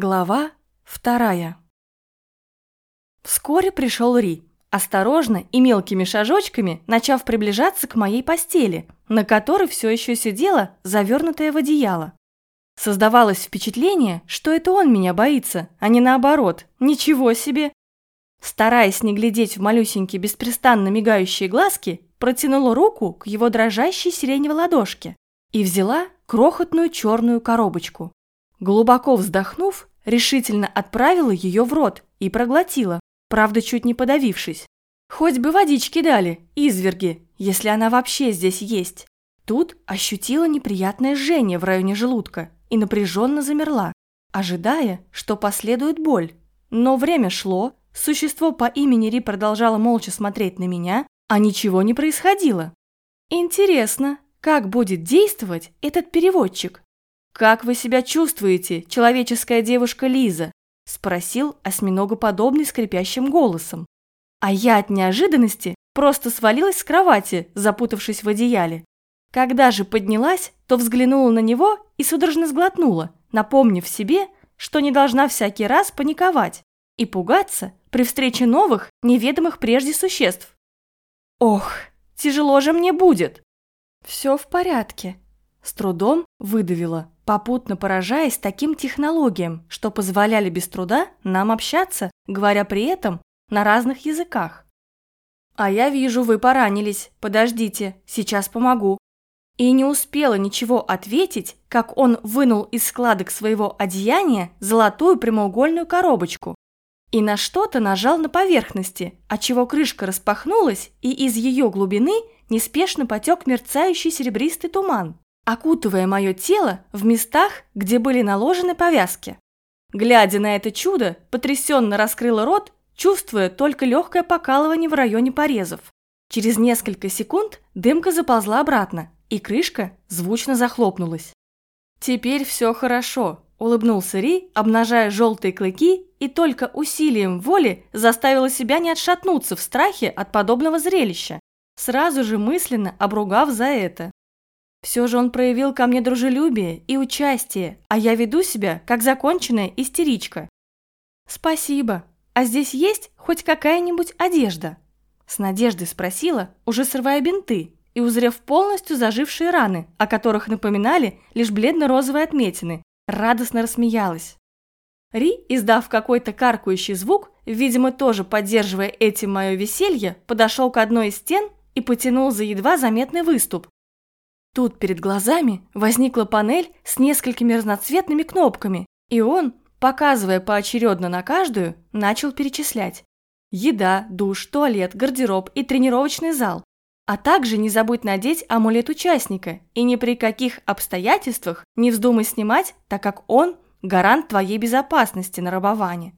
Глава вторая Вскоре пришел Ри, осторожно и мелкими шажочками начав приближаться к моей постели, на которой все еще сидела, завернутая в одеяло. Создавалось впечатление, что это он меня боится, а не наоборот. Ничего себе! Стараясь не глядеть в малюсенькие беспрестанно мигающие глазки, протянула руку к его дрожащей сиреневой ладошке и взяла крохотную черную коробочку. Глубоко вздохнув, решительно отправила ее в рот и проглотила, правда чуть не подавившись. Хоть бы водички дали, изверги, если она вообще здесь есть. Тут ощутила неприятное жжение в районе желудка и напряженно замерла, ожидая, что последует боль. Но время шло, существо по имени Ри продолжало молча смотреть на меня, а ничего не происходило. Интересно, как будет действовать этот переводчик? «Как вы себя чувствуете, человеческая девушка Лиза?» – спросил осьминогоподобный скрипящим голосом. А я от неожиданности просто свалилась с кровати, запутавшись в одеяле. Когда же поднялась, то взглянула на него и судорожно сглотнула, напомнив себе, что не должна всякий раз паниковать и пугаться при встрече новых, неведомых прежде существ. Ох, тяжело же мне будет. Все в порядке, с трудом выдавила, попутно поражаясь таким технологиям, что позволяли без труда нам общаться, говоря при этом на разных языках. «А я вижу, вы поранились. Подождите, сейчас помогу». И не успела ничего ответить, как он вынул из складок своего одеяния золотую прямоугольную коробочку и на что-то нажал на поверхности, отчего крышка распахнулась, и из ее глубины неспешно потек мерцающий серебристый туман окутывая мое тело в местах, где были наложены повязки. Глядя на это чудо, потрясенно раскрыла рот, чувствуя только легкое покалывание в районе порезов. Через несколько секунд дымка заползла обратно, и крышка звучно захлопнулась. «Теперь все хорошо», – улыбнулся Ри, обнажая желтые клыки, и только усилием воли заставила себя не отшатнуться в страхе от подобного зрелища, сразу же мысленно обругав за это. Все же он проявил ко мне дружелюбие и участие, а я веду себя, как законченная истеричка. Спасибо. А здесь есть хоть какая-нибудь одежда? С надеждой спросила, уже срывая бинты и узрев полностью зажившие раны, о которых напоминали лишь бледно-розовые отметины, радостно рассмеялась. Ри, издав какой-то каркающий звук, видимо, тоже поддерживая этим мое веселье, подошел к одной из стен и потянул за едва заметный выступ, Тут перед глазами возникла панель с несколькими разноцветными кнопками, и он, показывая поочередно на каждую, начал перечислять. Еда, душ, туалет, гардероб и тренировочный зал. А также не забудь надеть амулет участника и ни при каких обстоятельствах не вздумай снимать, так как он – гарант твоей безопасности на рабоване.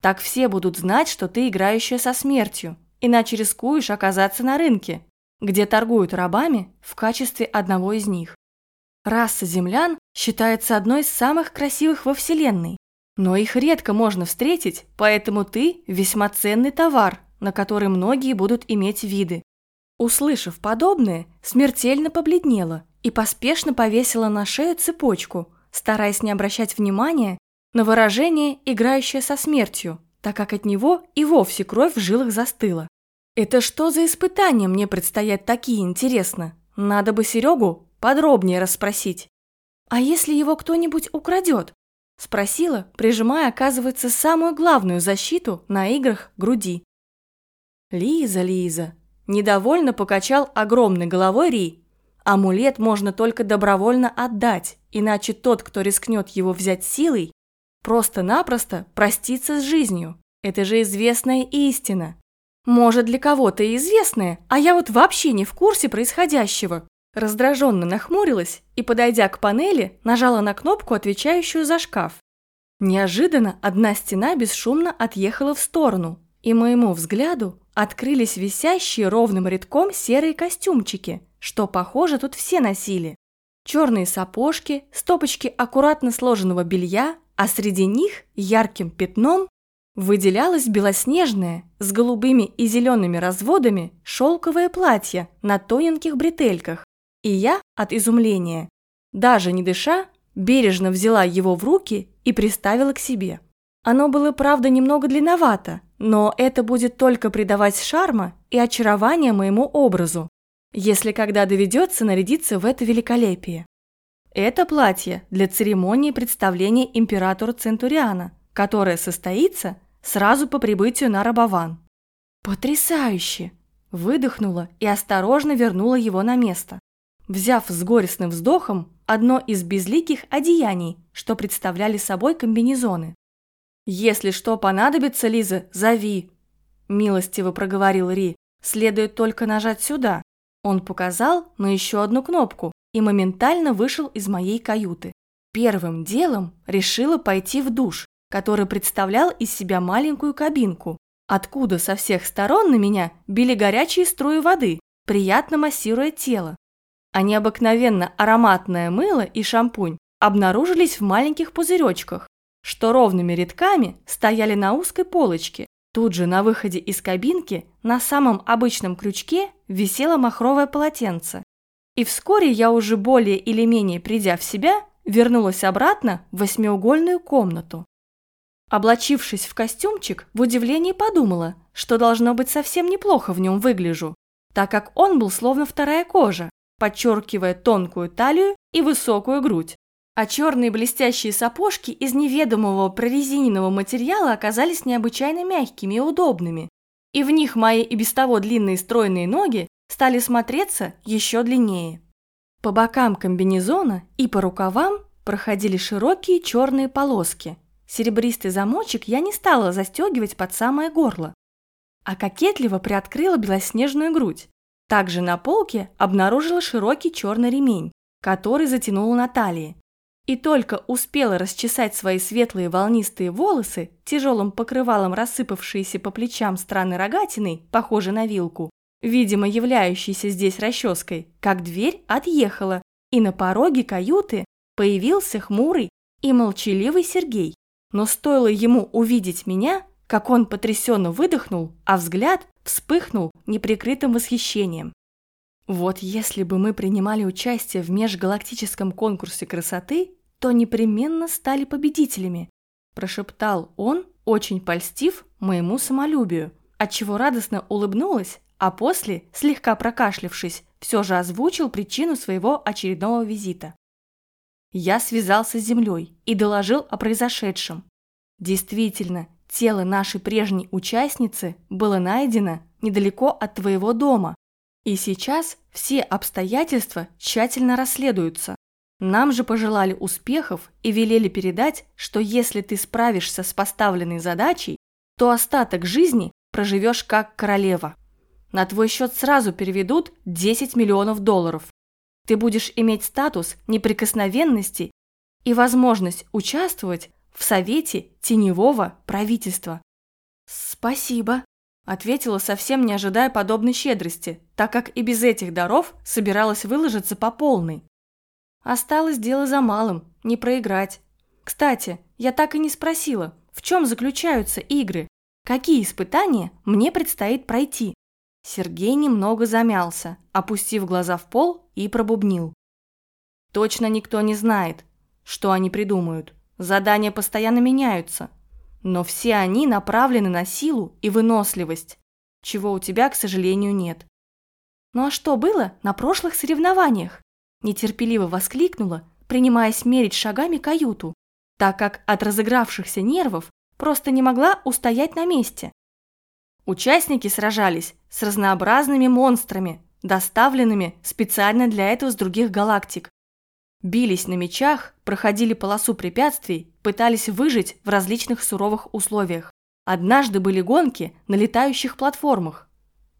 Так все будут знать, что ты играющая со смертью, иначе рискуешь оказаться на рынке, где торгуют рабами в качестве одного из них. Раса землян считается одной из самых красивых во Вселенной, но их редко можно встретить, поэтому ты весьма ценный товар, на который многие будут иметь виды. Услышав подобное, смертельно побледнела и поспешно повесила на шею цепочку, стараясь не обращать внимания на выражение, играющее со смертью, так как от него и вовсе кровь в жилах застыла. Это что за испытания мне предстоят такие, интересно? Надо бы Серегу подробнее расспросить. А если его кто-нибудь украдет? Спросила, прижимая, оказывается, самую главную защиту на играх груди. Лиза, Лиза. Недовольно покачал огромной головой Ри. Амулет можно только добровольно отдать, иначе тот, кто рискнет его взять силой, просто-напросто простится с жизнью. Это же известная истина. Может, для кого-то и известное, а я вот вообще не в курсе происходящего. Раздраженно нахмурилась и, подойдя к панели, нажала на кнопку, отвечающую за шкаф. Неожиданно одна стена бесшумно отъехала в сторону, и моему взгляду открылись висящие ровным рядком серые костюмчики, что, похоже, тут все носили. Черные сапожки, стопочки аккуратно сложенного белья, а среди них ярким пятном Выделялось белоснежное, с голубыми и зелеными разводами, шелковое платье на тоненьких бретельках. И я от изумления, даже не дыша, бережно взяла его в руки и приставила к себе. Оно было, правда, немного длинновато, но это будет только придавать шарма и очарования моему образу, если когда доведется нарядиться в это великолепие. Это платье для церемонии представления императору Центуриана, которая состоится сразу по прибытию на Рабован. Потрясающе! Выдохнула и осторожно вернула его на место, взяв с горестным вздохом одно из безликих одеяний, что представляли собой комбинезоны. «Если что понадобится, Лиза, зови!» Милостиво проговорил Ри. «Следует только нажать сюда». Он показал на еще одну кнопку и моментально вышел из моей каюты. Первым делом решила пойти в душ, который представлял из себя маленькую кабинку, откуда со всех сторон на меня били горячие струи воды, приятно массируя тело. А необыкновенно ароматное мыло и шампунь обнаружились в маленьких пузыречках, что ровными рядками стояли на узкой полочке. Тут же на выходе из кабинки на самом обычном крючке висело махровое полотенце. И вскоре я уже более или менее придя в себя, вернулась обратно в восьмиугольную комнату. Облачившись в костюмчик, в удивлении подумала, что должно быть совсем неплохо в нем выгляжу, так как он был словно вторая кожа, подчеркивая тонкую талию и высокую грудь а черные блестящие сапожки из неведомого прорезиненного материала оказались необычайно мягкими и удобными, и в них мои и без того длинные стройные ноги стали смотреться еще длиннее. По бокам комбинезона и по рукавам проходили широкие черные полоски. Серебристый замочек я не стала застегивать под самое горло, а кокетливо приоткрыла белоснежную грудь. Также на полке обнаружила широкий черный ремень, который затянула на талии, и только успела расчесать свои светлые волнистые волосы, тяжелым покрывалом рассыпавшиеся по плечам странной рогатиной, похожей на вилку, видимо, являющейся здесь расческой, как дверь отъехала, и на пороге каюты появился хмурый и молчаливый Сергей. Но стоило ему увидеть меня, как он потрясенно выдохнул, а взгляд вспыхнул неприкрытым восхищением. Вот если бы мы принимали участие в межгалактическом конкурсе красоты, то непременно стали победителями», – прошептал он, очень польстив моему самолюбию, отчего радостно улыбнулась, а после, слегка прокашлявшись, все же озвучил причину своего очередного визита. Я связался с землей и доложил о произошедшем. Действительно, тело нашей прежней участницы было найдено недалеко от твоего дома, и сейчас все обстоятельства тщательно расследуются. Нам же пожелали успехов и велели передать, что если ты справишься с поставленной задачей, то остаток жизни проживешь как королева. На твой счет сразу переведут 10 миллионов долларов. Ты будешь иметь статус неприкосновенности и возможность участвовать в совете теневого правительства. Спасибо, ответила совсем не ожидая подобной щедрости, так как и без этих даров собиралась выложиться по полной. Осталось дело за малым, не проиграть. Кстати, я так и не спросила, в чем заключаются игры, какие испытания мне предстоит пройти. Сергей немного замялся, опустив глаза в пол и пробубнил. Точно никто не знает, что они придумают. Задания постоянно меняются. Но все они направлены на силу и выносливость, чего у тебя, к сожалению, нет. Ну а что было на прошлых соревнованиях? Нетерпеливо воскликнула, принимаясь мерить шагами каюту, так как от разыгравшихся нервов просто не могла устоять на месте. Участники сражались с разнообразными монстрами, доставленными специально для этого с других галактик. Бились на мечах, проходили полосу препятствий, пытались выжить в различных суровых условиях. Однажды были гонки на летающих платформах.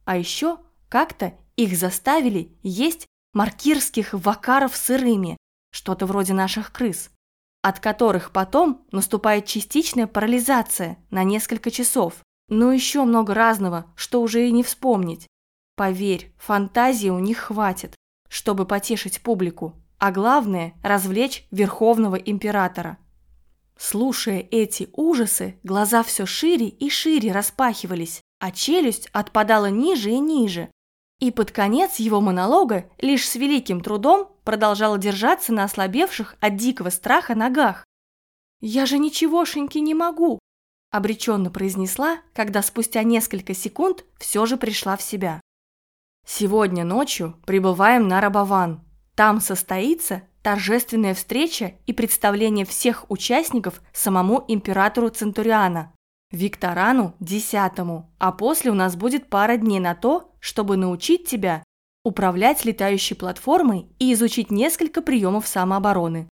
А еще как-то их заставили есть маркирских вакаров сырыми, что-то вроде наших крыс, от которых потом наступает частичная парализация на несколько часов. Но еще много разного, что уже и не вспомнить. Поверь, фантазии у них хватит, чтобы потешить публику, а главное – развлечь Верховного Императора. Слушая эти ужасы, глаза все шире и шире распахивались, а челюсть отпадала ниже и ниже, и под конец его монолога лишь с великим трудом продолжала держаться на ослабевших от дикого страха ногах. «Я же ничегошеньки не могу!» – обреченно произнесла, когда спустя несколько секунд все же пришла в себя. «Сегодня ночью прибываем на Рабован. Там состоится торжественная встреча и представление всех участников самому императору Центуриана, Викторану Десятому, а после у нас будет пара дней на то, чтобы научить тебя управлять летающей платформой и изучить несколько приемов самообороны.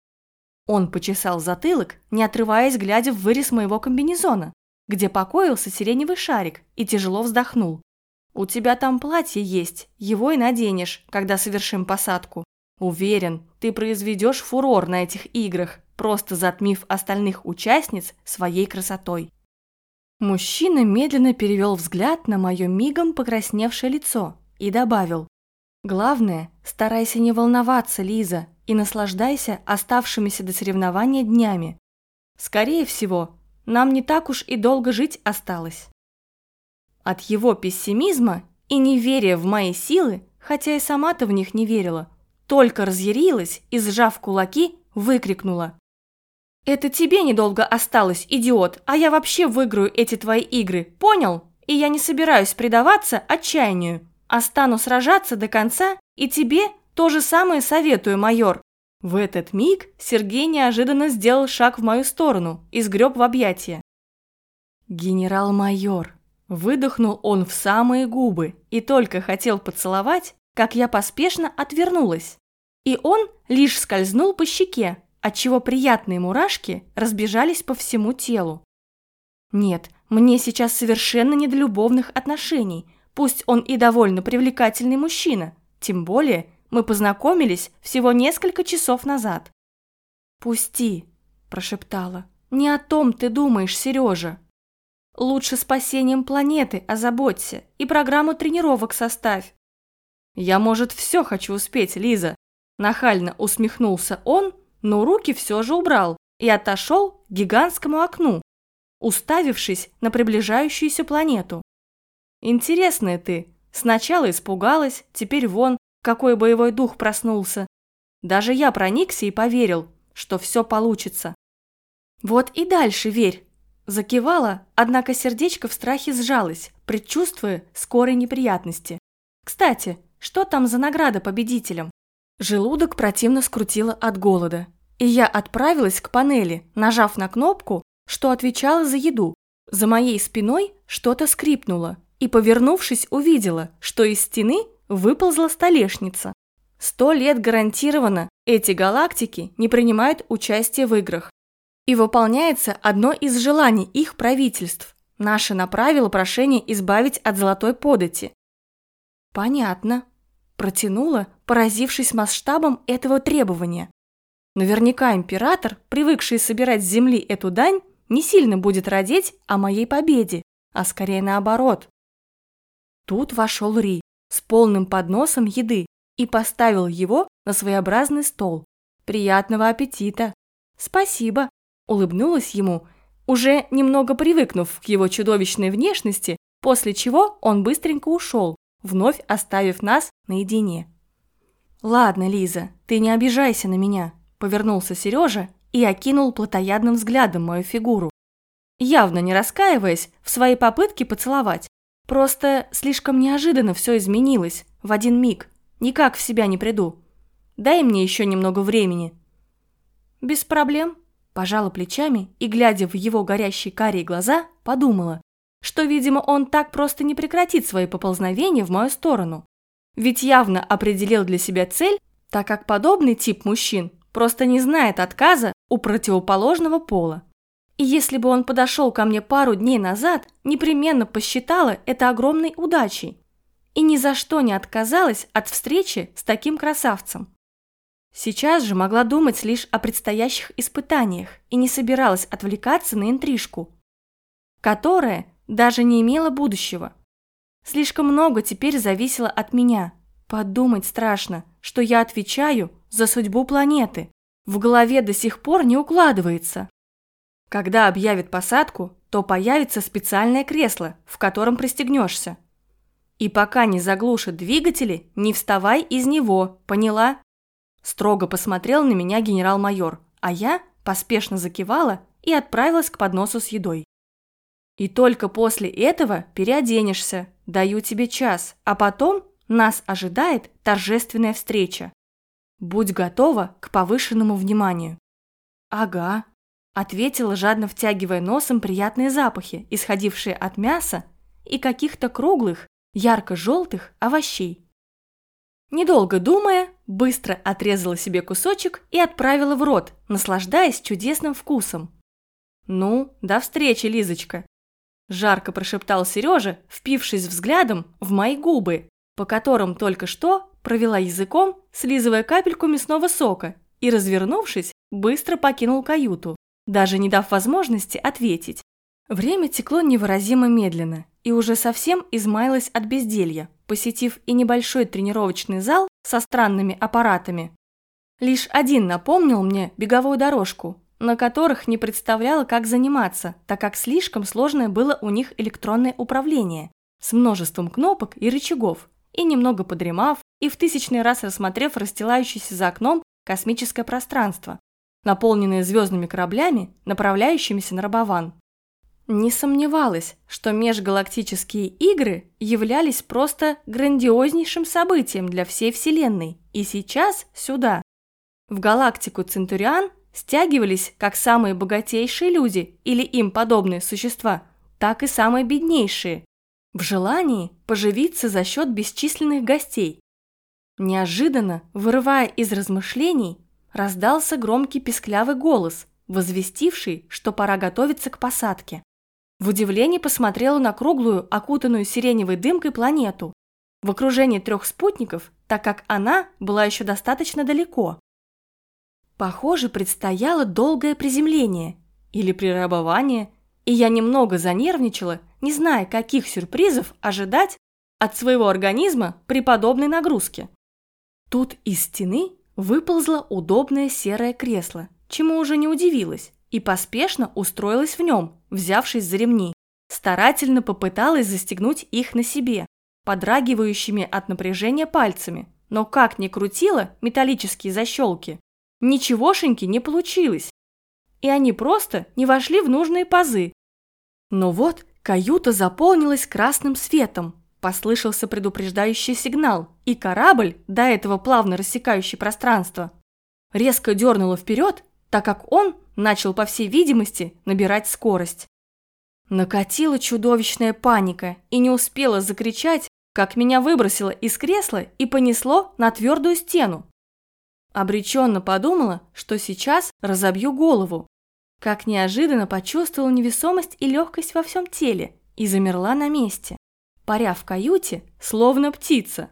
Он почесал затылок, не отрываясь, глядя в вырез моего комбинезона, где покоился сиреневый шарик, и тяжело вздохнул. «У тебя там платье есть, его и наденешь, когда совершим посадку. Уверен, ты произведешь фурор на этих играх, просто затмив остальных участниц своей красотой». Мужчина медленно перевел взгляд на мое мигом покрасневшее лицо и добавил. «Главное, старайся не волноваться, Лиза, и наслаждайся оставшимися до соревнования днями. Скорее всего, нам не так уж и долго жить осталось». От его пессимизма и неверия в мои силы, хотя и сама-то в них не верила, только разъярилась и, сжав кулаки, выкрикнула. «Это тебе недолго осталось, идиот, а я вообще выиграю эти твои игры, понял? И я не собираюсь предаваться отчаянию, а стану сражаться до конца, и тебе то же самое советую, майор». В этот миг Сергей неожиданно сделал шаг в мою сторону и сгреб в объятия. «Генерал-майор», выдохнул он в самые губы и только хотел поцеловать, как я поспешно отвернулась. И он лишь скользнул по щеке, отчего приятные мурашки разбежались по всему телу. Нет, мне сейчас совершенно не до любовных отношений, пусть он и довольно привлекательный мужчина, тем более мы познакомились всего несколько часов назад. «Пусти», – прошептала, – «не о том ты думаешь, Сережа. Лучше спасением планеты озаботься и программу тренировок составь». «Я, может, все хочу успеть, Лиза», – нахально усмехнулся он, – но руки все же убрал и отошел к гигантскому окну, уставившись на приближающуюся планету. «Интересная ты. Сначала испугалась, теперь вон, какой боевой дух проснулся. Даже я проникся и поверил, что все получится». «Вот и дальше верь», – закивала, однако сердечко в страхе сжалось, предчувствуя скорой неприятности. «Кстати, что там за награда победителям?» Желудок противно скрутило от голода, и я отправилась к панели, нажав на кнопку, что отвечала за еду. За моей спиной что-то скрипнуло, и, повернувшись, увидела, что из стены выползла столешница. Сто лет гарантированно эти галактики не принимают участие в играх. И выполняется одно из желаний их правительств. Наше направило прошение избавить от золотой подати. Понятно. Протянула, поразившись масштабом этого требования. Наверняка император, привыкший собирать с земли эту дань, не сильно будет родить о моей победе, а скорее наоборот. Тут вошел Ри с полным подносом еды и поставил его на своеобразный стол. Приятного аппетита! Спасибо! Улыбнулась ему, уже немного привыкнув к его чудовищной внешности, после чего он быстренько ушел, вновь оставив нас наедине. «Ладно, Лиза, ты не обижайся на меня», Повернулся Сережа и окинул плотоядным взглядом мою фигуру. Явно не раскаиваясь в своей попытке поцеловать. Просто слишком неожиданно все изменилось, в один миг. Никак в себя не приду. Дай мне еще немного времени. Без проблем. Пожала плечами и, глядя в его горящие карие глаза, подумала, что, видимо, он так просто не прекратит свои поползновения в мою сторону. Ведь явно определил для себя цель, так как подобный тип мужчин просто не знает отказа у противоположного пола. И если бы он подошел ко мне пару дней назад, непременно посчитала это огромной удачей. И ни за что не отказалась от встречи с таким красавцем. Сейчас же могла думать лишь о предстоящих испытаниях и не собиралась отвлекаться на интрижку, которая даже не имела будущего. Слишком много теперь зависело от меня. Подумать страшно, что я отвечаю за судьбу планеты. В голове до сих пор не укладывается. Когда объявят посадку, то появится специальное кресло, в котором пристегнешься. И пока не заглушат двигатели, не вставай из него, поняла? Строго посмотрел на меня генерал-майор, а я поспешно закивала и отправилась к подносу с едой. И только после этого переоденешься, даю тебе час, а потом нас ожидает торжественная встреча. Будь готова к повышенному вниманию. Ага, ответила, жадно втягивая носом приятные запахи, исходившие от мяса и каких-то круглых, ярко-желтых овощей. Недолго думая, быстро отрезала себе кусочек и отправила в рот, наслаждаясь чудесным вкусом. «Ну, до встречи, Лизочка!» Жарко прошептал Сережа, впившись взглядом в мои губы, по которым только что провела языком, слизывая капельку мясного сока, и, развернувшись, быстро покинул каюту, даже не дав возможности ответить. Время текло невыразимо медленно и уже совсем измаялось от безделья, посетив и небольшой тренировочный зал со странными аппаратами. Лишь один напомнил мне беговую дорожку, на которых не представляла, как заниматься, так как слишком сложное было у них электронное управление с множеством кнопок и рычагов, и немного подремав, и в тысячный раз рассмотрев расстилающееся за окном космическое пространство, наполненное звездными кораблями, направляющимися на Рабован. Не сомневалась, что межгалактические игры являлись просто грандиознейшим событием для всей Вселенной, и сейчас сюда, в галактику Центуриан, стягивались как самые богатейшие люди или им подобные существа, так и самые беднейшие, в желании поживиться за счет бесчисленных гостей. Неожиданно, вырывая из размышлений, раздался громкий песклявый голос, возвестивший, что пора готовиться к посадке. В удивлении посмотрела на круглую, окутанную сиреневой дымкой планету, в окружении трех спутников, так как она была еще достаточно далеко. Похоже, предстояло долгое приземление или прирабование, и я немного занервничала, не зная, каких сюрпризов ожидать от своего организма при подобной нагрузке. Тут из стены выползло удобное серое кресло, чему уже не удивилась и поспешно устроилась в нем, взявшись за ремни. Старательно попыталась застегнуть их на себе, подрагивающими от напряжения пальцами, но как ни крутила металлические защелки, ничегошеньки не получилось, и они просто не вошли в нужные пазы. Но вот каюта заполнилась красным светом, послышался предупреждающий сигнал, и корабль, до этого плавно рассекающий пространство, резко дернуло вперед, так как он начал, по всей видимости, набирать скорость. Накатила чудовищная паника и не успела закричать, как меня выбросило из кресла и понесло на твердую стену. Обреченно подумала, что сейчас разобью голову. Как неожиданно почувствовала невесомость и легкость во всем теле и замерла на месте, паря в каюте, словно птица.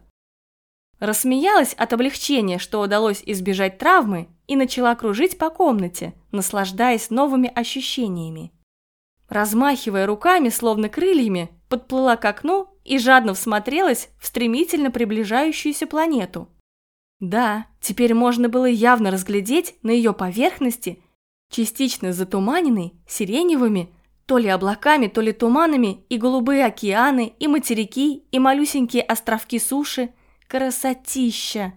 Рассмеялась от облегчения, что удалось избежать травмы, и начала кружить по комнате, наслаждаясь новыми ощущениями. Размахивая руками, словно крыльями, подплыла к окну и жадно всмотрелась в стремительно приближающуюся планету. Да, теперь можно было явно разглядеть на ее поверхности, частично затуманенной сиреневыми, то ли облаками, то ли туманами, и голубые океаны, и материки, и малюсенькие островки суши – Красотища!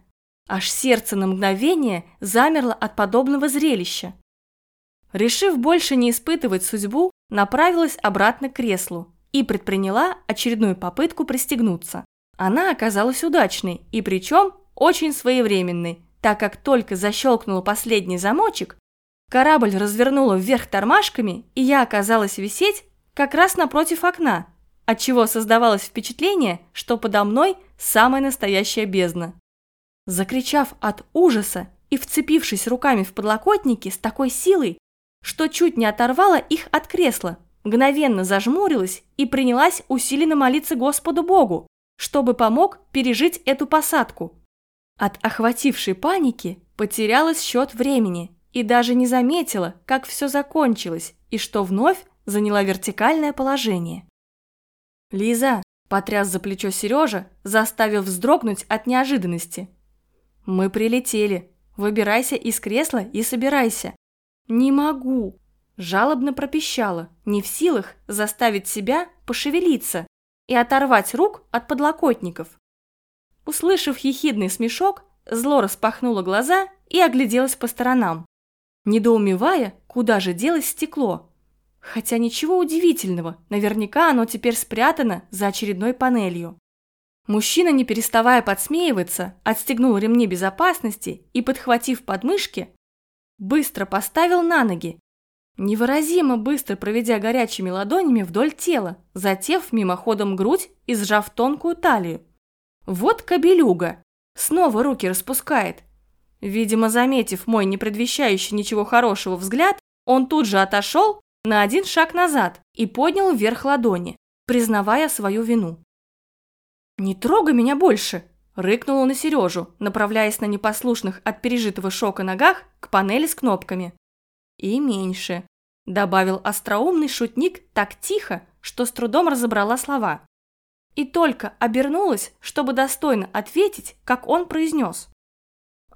Аж сердце на мгновение замерло от подобного зрелища. Решив больше не испытывать судьбу, направилась обратно к креслу и предприняла очередную попытку пристегнуться. Она оказалась удачной и причем очень своевременной, так как только защелкнула последний замочек, корабль развернула вверх тормашками, и я оказалась висеть как раз напротив окна, отчего создавалось впечатление, что подо мной самая настоящая бездна. Закричав от ужаса и вцепившись руками в подлокотники с такой силой, что чуть не оторвала их от кресла, мгновенно зажмурилась и принялась усиленно молиться Господу Богу, чтобы помог пережить эту посадку. От охватившей паники потерялась счет времени и даже не заметила, как все закончилось и что вновь заняла вертикальное положение. «Лиза!» – потряс за плечо Сережа, заставив вздрогнуть от неожиданности. «Мы прилетели. Выбирайся из кресла и собирайся». «Не могу!» – жалобно пропищала, не в силах заставить себя пошевелиться и оторвать рук от подлокотников. Услышав ехидный смешок, зло распахнула глаза и огляделась по сторонам, недоумевая, куда же делось стекло. Хотя ничего удивительного, наверняка оно теперь спрятано за очередной панелью. Мужчина, не переставая подсмеиваться, отстегнул ремни безопасности и, подхватив подмышки, быстро поставил на ноги, невыразимо быстро проведя горячими ладонями вдоль тела, затев мимоходом грудь и сжав тонкую талию. Вот кобелюга! Снова руки распускает. Видимо, заметив мой не предвещающий ничего хорошего взгляд, он тут же отошел на один шаг назад и поднял вверх ладони, признавая свою вину. «Не трогай меня больше!» – рыкнула на Сережу, направляясь на непослушных от пережитого шока ногах к панели с кнопками. «И меньше», – добавил остроумный шутник так тихо, что с трудом разобрала слова. И только обернулась, чтобы достойно ответить, как он произнес.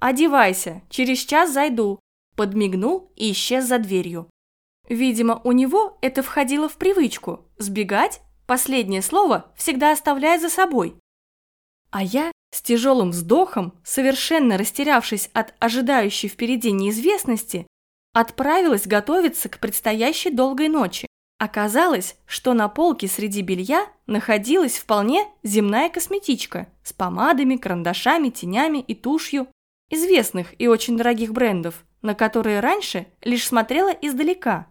«Одевайся, через час зайду», – подмигнул и исчез за дверью. Видимо, у него это входило в привычку – сбегать, последнее слово всегда оставляя за собой. А я с тяжелым вздохом, совершенно растерявшись от ожидающей впереди неизвестности, отправилась готовиться к предстоящей долгой ночи. Оказалось, что на полке среди белья находилась вполне земная косметичка с помадами, карандашами, тенями и тушью известных и очень дорогих брендов, на которые раньше лишь смотрела издалека.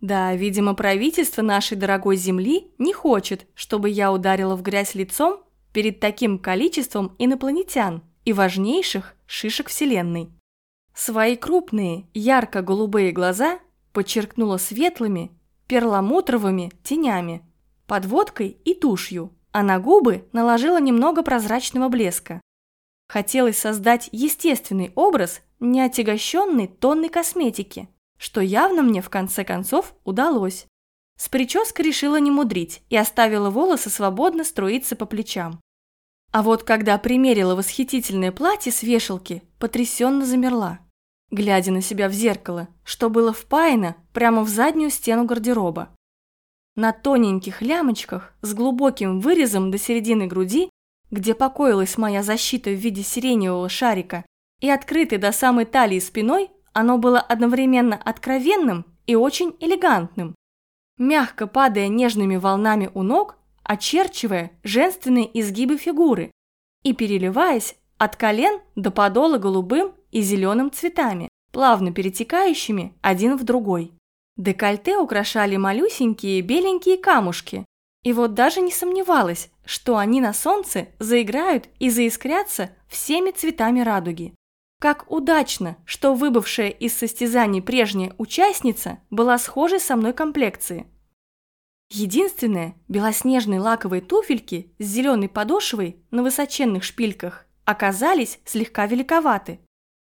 Да, видимо, правительство нашей дорогой земли не хочет, чтобы я ударила в грязь лицом перед таким количеством инопланетян и важнейших шишек Вселенной. Свои крупные, ярко-голубые глаза подчеркнула светлыми, перламутровыми тенями, подводкой и тушью, а на губы наложила немного прозрачного блеска. Хотелось создать естественный образ, не отягощенный тонной косметики, что явно мне в конце концов удалось. С прической решила не мудрить и оставила волосы свободно струиться по плечам. А вот когда примерила восхитительное платье с вешалки, потрясенно замерла, глядя на себя в зеркало, что было впаяно прямо в заднюю стену гардероба. На тоненьких лямочках с глубоким вырезом до середины груди, где покоилась моя защита в виде сиреневого шарика, и открытой до самой талии спиной, оно было одновременно откровенным и очень элегантным. Мягко падая нежными волнами у ног, очерчивая женственные изгибы фигуры и переливаясь от колен до подола голубым и зеленым цветами, плавно перетекающими один в другой. Декольте украшали малюсенькие беленькие камушки, и вот даже не сомневалась, что они на солнце заиграют и заискрятся всеми цветами радуги. Как удачно, что выбывшая из состязаний прежняя участница была схожей со мной комплекции. Единственное, белоснежные лаковые туфельки с зеленой подошвой на высоченных шпильках оказались слегка великоваты.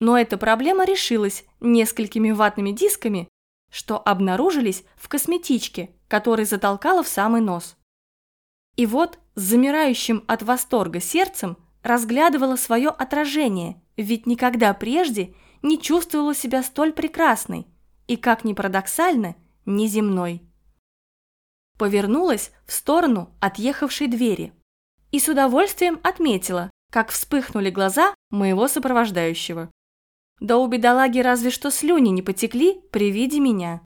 Но эта проблема решилась несколькими ватными дисками, что обнаружились в косметичке, который затолкала в самый нос. И вот с замирающим от восторга сердцем разглядывала свое отражение, ведь никогда прежде не чувствовала себя столь прекрасной и, как ни парадоксально, неземной повернулась в сторону отъехавшей двери и с удовольствием отметила, как вспыхнули глаза моего сопровождающего. Да у бедолаги разве что слюни не потекли при виде меня.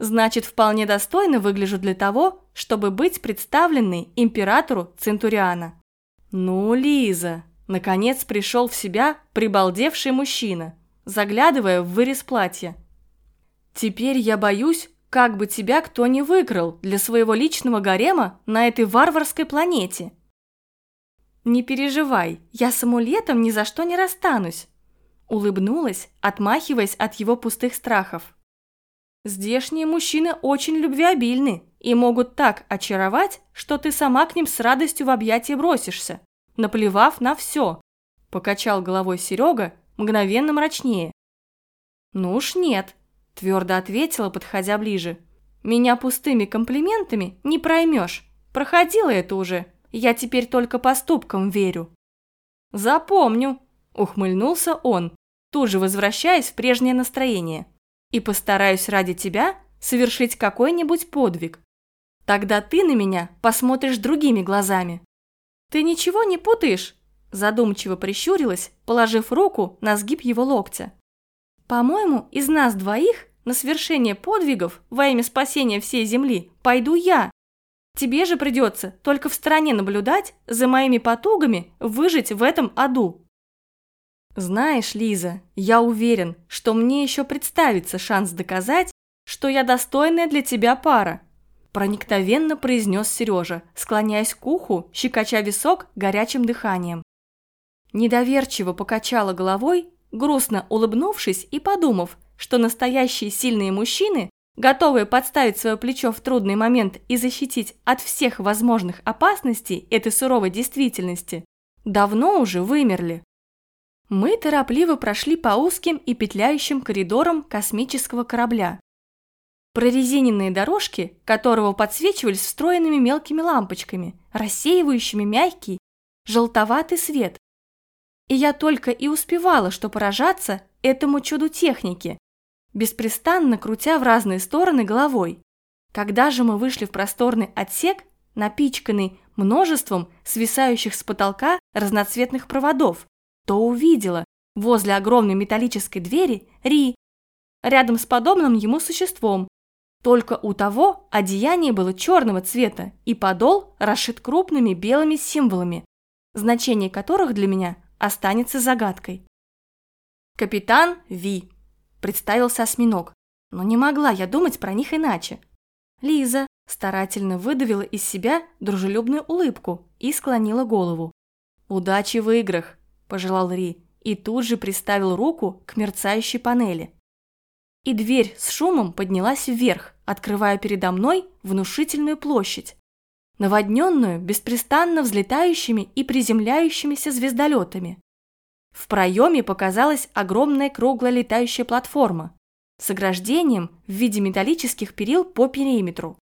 Значит, вполне достойно выгляжу для того, чтобы быть представленной императору Центуриана. Ну, Лиза, наконец пришел в себя прибалдевший мужчина, заглядывая в вырез платья. Теперь я боюсь, как бы тебя кто не выкрал для своего личного гарема на этой варварской планете. Не переживай, я с амулетом ни за что не расстанусь. Улыбнулась, отмахиваясь от его пустых страхов. Здешние мужчины очень любвеобильны и могут так очаровать, что ты сама к ним с радостью в объятия бросишься, наплевав на все. Покачал головой Серега, мгновенно мрачнее. Ну уж нет, Твердо ответила, подходя ближе. «Меня пустыми комплиментами не проймешь. Проходила это уже. Я теперь только поступкам верю». «Запомню», – ухмыльнулся он, тут же возвращаясь в прежнее настроение. «И постараюсь ради тебя совершить какой-нибудь подвиг. Тогда ты на меня посмотришь другими глазами». «Ты ничего не путаешь?» Задумчиво прищурилась, положив руку на сгиб его локтя. «По-моему, из нас двоих на свершение подвигов во имя спасения всей земли пойду я. Тебе же придется только в стороне наблюдать за моими потугами выжить в этом аду». «Знаешь, Лиза, я уверен, что мне еще представится шанс доказать, что я достойная для тебя пара», проникновенно произнес Сережа, склоняясь к уху, щекоча висок горячим дыханием. Недоверчиво покачала головой, грустно улыбнувшись и подумав, что настоящие сильные мужчины, готовые подставить свое плечо в трудный момент и защитить от всех возможных опасностей этой суровой действительности, давно уже вымерли. Мы торопливо прошли по узким и петляющим коридорам космического корабля. Прорезиненные дорожки, которого подсвечивались встроенными мелкими лампочками, рассеивающими мягкий, желтоватый свет. И я только и успевала, что поражаться этому чуду техники, беспрестанно крутя в разные стороны головой. Когда же мы вышли в просторный отсек, напичканный множеством свисающих с потолка разноцветных проводов, то увидела возле огромной металлической двери Ри, рядом с подобным ему существом. Только у того одеяние было черного цвета, и подол расшит крупными белыми символами, значение которых для меня останется загадкой. «Капитан Ви», – представился осьминог, но не могла я думать про них иначе. Лиза старательно выдавила из себя дружелюбную улыбку и склонила голову. «Удачи в играх!» Пожелал Ри и тут же приставил руку к мерцающей панели. И дверь с шумом поднялась вверх, открывая передо мной внушительную площадь, наводненную беспрестанно взлетающими и приземляющимися звездолетами. В проеме показалась огромная круглая летающая платформа с ограждением в виде металлических перил по периметру.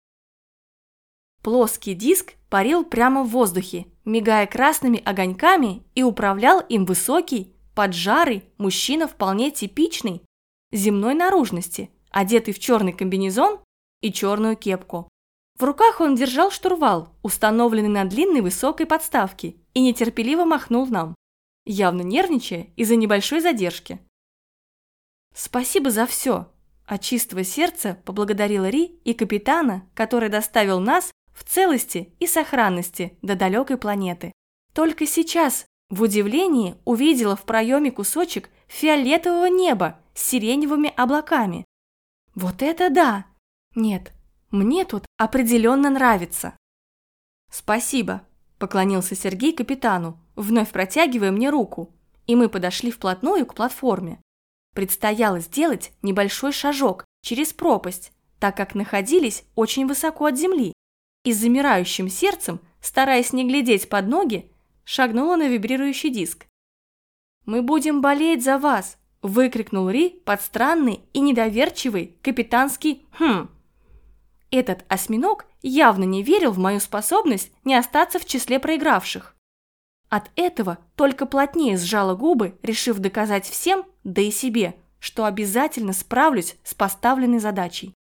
Плоский диск парил прямо в воздухе, мигая красными огоньками и управлял им высокий, поджарый мужчина вполне типичный, земной наружности, одетый в черный комбинезон и черную кепку. В руках он держал штурвал, установленный на длинной высокой подставке, и нетерпеливо махнул нам, явно нервничая из-за небольшой задержки. «Спасибо за все!» От чистого сердца поблагодарила Ри и капитана, который доставил нас в целости и сохранности до далекой планеты. Только сейчас, в удивлении, увидела в проеме кусочек фиолетового неба с сиреневыми облаками. Вот это да! Нет, мне тут определенно нравится. Спасибо, поклонился Сергей капитану, вновь протягивая мне руку, и мы подошли вплотную к платформе. Предстояло сделать небольшой шажок через пропасть, так как находились очень высоко от земли и с замирающим сердцем, стараясь не глядеть под ноги, шагнула на вибрирующий диск. «Мы будем болеть за вас!» – выкрикнул Ри под странный и недоверчивый капитанский «хм». Этот осьминог явно не верил в мою способность не остаться в числе проигравших. От этого только плотнее сжала губы, решив доказать всем, да и себе, что обязательно справлюсь с поставленной задачей.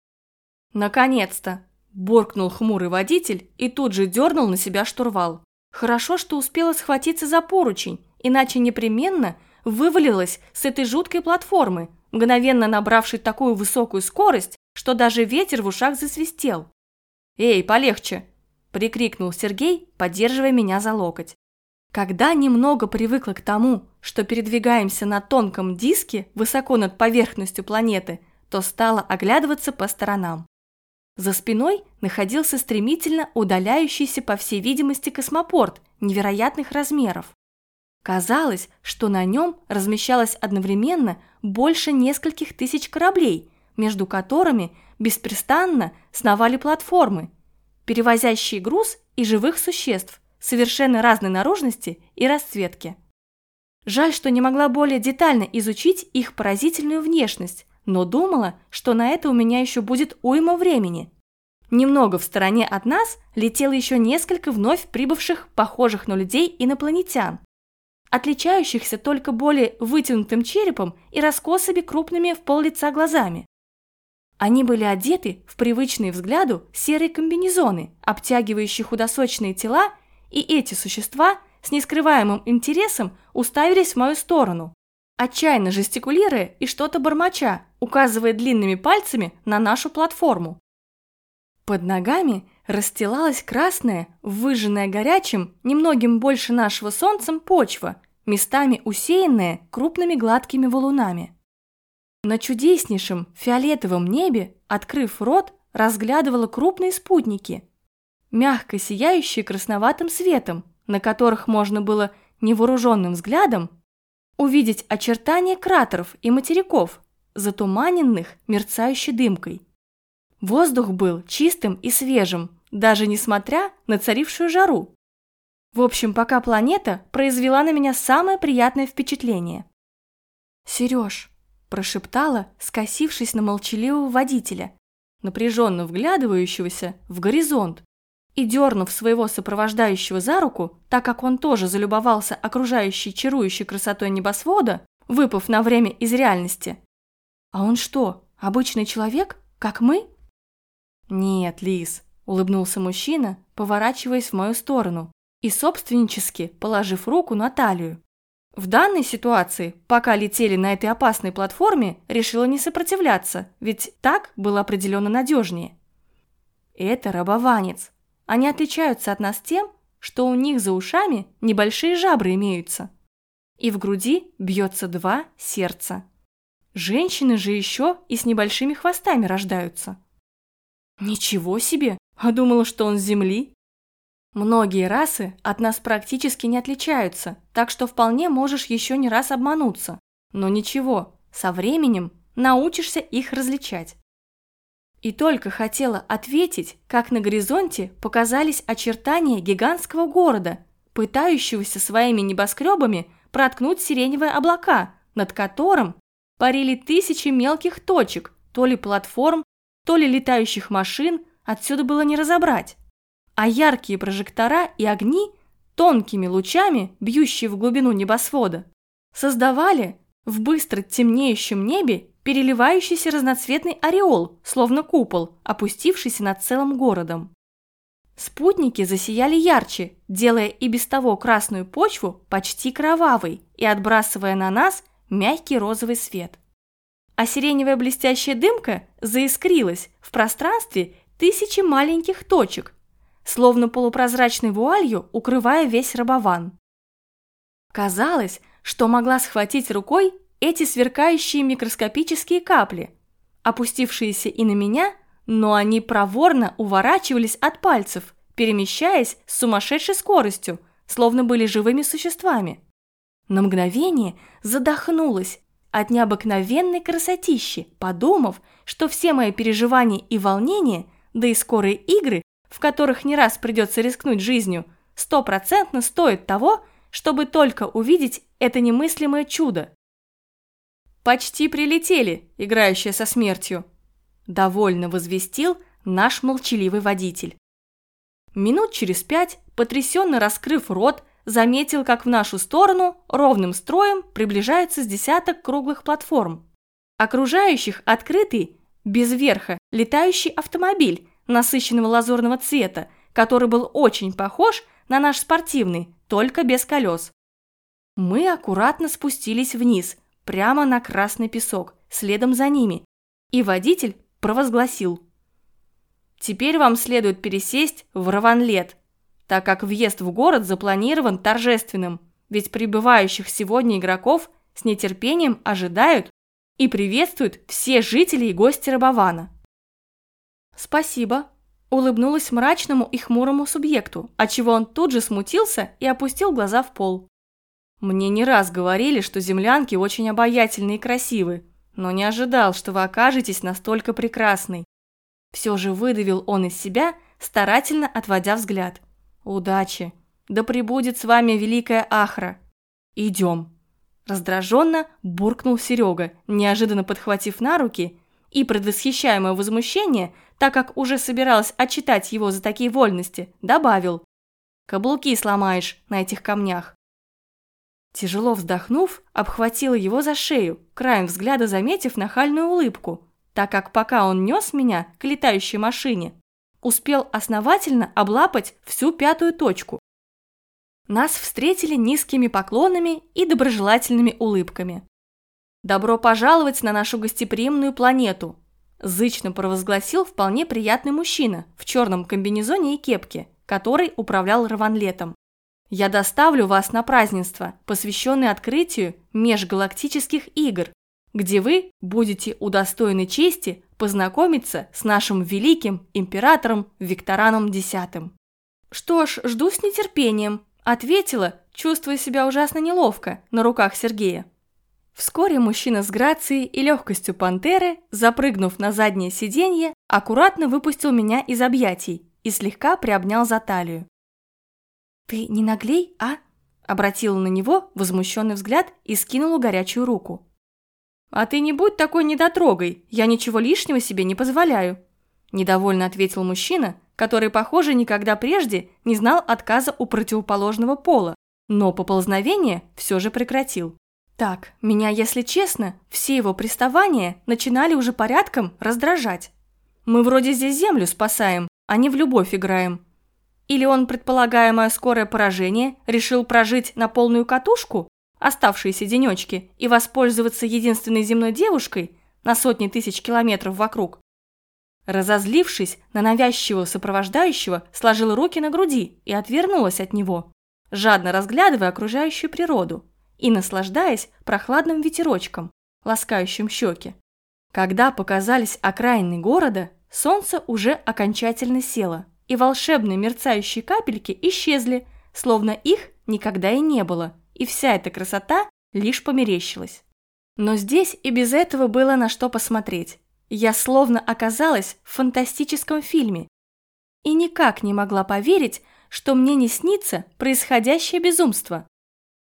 Наконец-то! Боркнул хмурый водитель и тут же дернул на себя штурвал. Хорошо, что успела схватиться за поручень, иначе непременно вывалилась с этой жуткой платформы, мгновенно набравшей такую высокую скорость, что даже ветер в ушах засвистел. «Эй, полегче!» – прикрикнул Сергей, поддерживая меня за локоть. Когда немного привыкла к тому, что передвигаемся на тонком диске высоко над поверхностью планеты, то стала оглядываться по сторонам. За спиной находился стремительно удаляющийся, по всей видимости, космопорт невероятных размеров. Казалось, что на нем размещалось одновременно больше нескольких тысяч кораблей, между которыми беспрестанно сновали платформы, перевозящие груз и живых существ совершенно разной наружности и расцветки. Жаль, что не могла более детально изучить их поразительную внешность, но думала, что на это у меня еще будет уйма времени. Немного в стороне от нас летело еще несколько вновь прибывших, похожих на людей инопланетян, отличающихся только более вытянутым черепом и раскосыми крупными в пол лица глазами. Они были одеты в привычные взгляду серые комбинезоны, обтягивающие худосочные тела, и эти существа с нескрываемым интересом уставились в мою сторону, отчаянно жестикулируя и что-то бормоча, указывая длинными пальцами на нашу платформу. Под ногами расстилалась красная, выжженная горячим, немногим больше нашего солнцем почва, местами усеянная крупными гладкими валунами. На чудеснейшем фиолетовом небе, открыв рот, разглядывала крупные спутники, мягко сияющие красноватым светом, на которых можно было невооруженным взглядом увидеть очертания кратеров и материков, затуманенных мерцающей дымкой. Воздух был чистым и свежим, даже несмотря на царившую жару. В общем, пока планета произвела на меня самое приятное впечатление. «Сереж», – прошептала, скосившись на молчаливого водителя, напряженно вглядывающегося в горизонт, и дернув своего сопровождающего за руку, так как он тоже залюбовался окружающей чарующей красотой небосвода, выпав на время из реальности. «А он что, обычный человек, как мы?» «Нет, Лис», – улыбнулся мужчина, поворачиваясь в мою сторону и собственнически положив руку на талию. В данной ситуации, пока летели на этой опасной платформе, решила не сопротивляться, ведь так было определенно надежнее. Это рабованец. Они отличаются от нас тем, что у них за ушами небольшие жабры имеются. И в груди бьется два сердца. Женщины же еще и с небольшими хвостами рождаются. Ничего себе! А думала, что он с земли. Многие расы от нас практически не отличаются, так что вполне можешь еще не раз обмануться. Но ничего, со временем научишься их различать. И только хотела ответить, как на горизонте показались очертания гигантского города, пытающегося своими небоскребами проткнуть сиреневые облака, над которым парили тысячи мелких точек, то ли платформ, то ли летающих машин, отсюда было не разобрать. А яркие прожектора и огни, тонкими лучами, бьющие в глубину небосвода, создавали в быстро темнеющем небе переливающийся разноцветный ореол, словно купол, опустившийся над целым городом. Спутники засияли ярче, делая и без того красную почву почти кровавой и отбрасывая на нас мягкий розовый свет а сиреневая блестящая дымка заискрилась в пространстве тысячи маленьких точек, словно полупрозрачной вуалью укрывая весь рабован. Казалось, что могла схватить рукой эти сверкающие микроскопические капли, опустившиеся и на меня, но они проворно уворачивались от пальцев, перемещаясь с сумасшедшей скоростью, словно были живыми существами. На мгновение задохнулась от необыкновенной красотищи, подумав, что все мои переживания и волнения, да и скорые игры, в которых не раз придется рискнуть жизнью, стопроцентно стоят того, чтобы только увидеть это немыслимое чудо. «Почти прилетели, играющая со смертью», – довольно возвестил наш молчаливый водитель. Минут через пять, потрясенно раскрыв рот, заметил, как в нашу сторону ровным строем приближается с десяток круглых платформ. Окружающих открытый, без верха, летающий автомобиль насыщенного лазурного цвета, который был очень похож на наш спортивный, только без колес. Мы аккуратно спустились вниз, прямо на красный песок, следом за ними, и водитель провозгласил. «Теперь вам следует пересесть в Раванлет, так как въезд в город запланирован торжественным, ведь прибывающих сегодня игроков с нетерпением ожидают и приветствуют все жители и гости Рабована. «Спасибо», – улыбнулась мрачному и хмурому субъекту, отчего он тут же смутился и опустил глаза в пол. «Мне не раз говорили, что землянки очень обаятельны и красивы, но не ожидал, что вы окажетесь настолько прекрасной». Все же выдавил он из себя, старательно отводя взгляд. «Удачи! Да пребудет с вами великая Ахра! Идем!» Раздраженно буркнул Серега, неожиданно подхватив на руки, и, предвосхищая мое возмущение, так как уже собиралась отчитать его за такие вольности, добавил «Каблуки сломаешь на этих камнях». Тяжело вздохнув, обхватила его за шею, краем взгляда заметив нахальную улыбку, так как пока он нес меня к летающей машине, успел основательно облапать всю пятую точку. Нас встретили низкими поклонами и доброжелательными улыбками. «Добро пожаловать на нашу гостеприимную планету!» Зычно провозгласил вполне приятный мужчина в черном комбинезоне и кепке, который управлял Раванлетом. «Я доставлю вас на празднество, посвященное открытию межгалактических игр, где вы будете удостоены чести познакомиться с нашим великим императором Виктораном X». «Что ж, жду с нетерпением», – ответила, чувствуя себя ужасно неловко на руках Сергея. Вскоре мужчина с грацией и легкостью пантеры, запрыгнув на заднее сиденье, аккуратно выпустил меня из объятий и слегка приобнял за талию. «Ты не наглей, а?» – обратила на него возмущенный взгляд и скинула горячую руку. «А ты не будь такой недотрогой, я ничего лишнего себе не позволяю», – недовольно ответил мужчина, который, похоже, никогда прежде не знал отказа у противоположного пола, но поползновение все же прекратил. Так, меня, если честно, все его приставания начинали уже порядком раздражать. Мы вроде здесь землю спасаем, а не в любовь играем. Или он, предполагаемое скорое поражение, решил прожить на полную катушку оставшиеся денечки и воспользоваться единственной земной девушкой на сотни тысяч километров вокруг. Разозлившись на навязчивого сопровождающего, сложила руки на груди и отвернулась от него, жадно разглядывая окружающую природу и наслаждаясь прохладным ветерочком, ласкающим щеки. Когда показались окраины города, солнце уже окончательно село, и волшебные мерцающие капельки исчезли, словно их никогда и не было, и вся эта красота лишь померещилась. Но здесь и без этого было на что посмотреть. Я словно оказалась в фантастическом фильме и никак не могла поверить, что мне не снится происходящее безумство.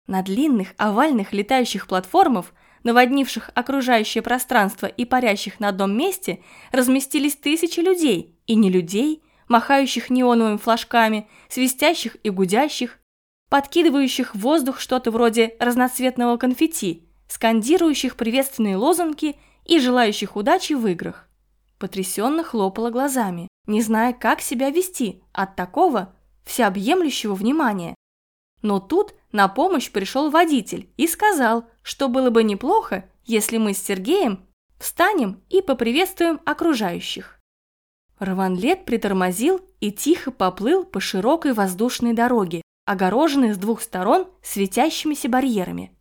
На длинных овальных летающих платформах, наводнивших окружающее пространство и парящих на одном месте, разместились тысячи людей и не людей, махающих неоновыми флажками, свистящих и гудящих, подкидывающих в воздух что-то вроде разноцветного конфетти, скандирующих приветственные лозунги и желающих удачи в играх. Потрясенно хлопала глазами, не зная, как себя вести от такого всеобъемлющего внимания. Но тут на помощь пришел водитель и сказал, что было бы неплохо, если мы с Сергеем встанем и поприветствуем окружающих. Раванлет притормозил и тихо поплыл по широкой воздушной дороге, огороженной с двух сторон светящимися барьерами.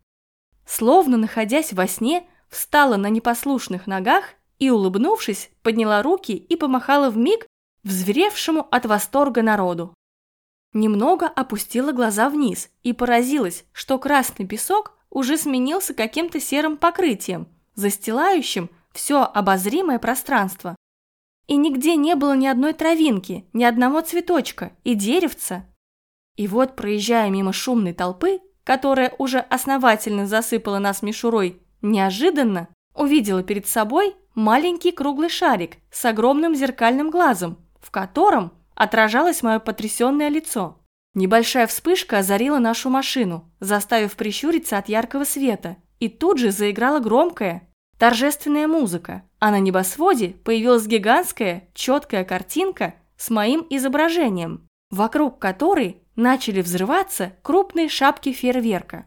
Словно находясь во сне, встала на непослушных ногах и, улыбнувшись, подняла руки и помахала в миг взверевшему от восторга народу. Немного опустила глаза вниз и поразилась, что красный песок уже сменился каким-то серым покрытием, застилающим все обозримое пространство. И нигде не было ни одной травинки, ни одного цветочка и деревца. И вот, проезжая мимо шумной толпы, которая уже основательно засыпала нас мишурой, неожиданно увидела перед собой маленький круглый шарик с огромным зеркальным глазом, в котором отражалось мое потрясенное лицо. Небольшая вспышка озарила нашу машину, заставив прищуриться от яркого света, и тут же заиграла громкая, торжественная музыка, а на небосводе появилась гигантская, четкая картинка с моим изображением, вокруг которой начали взрываться крупные шапки фейерверка.